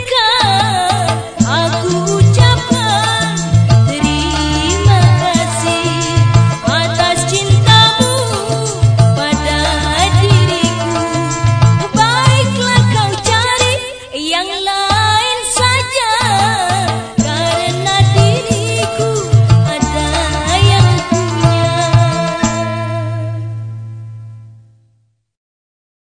Jika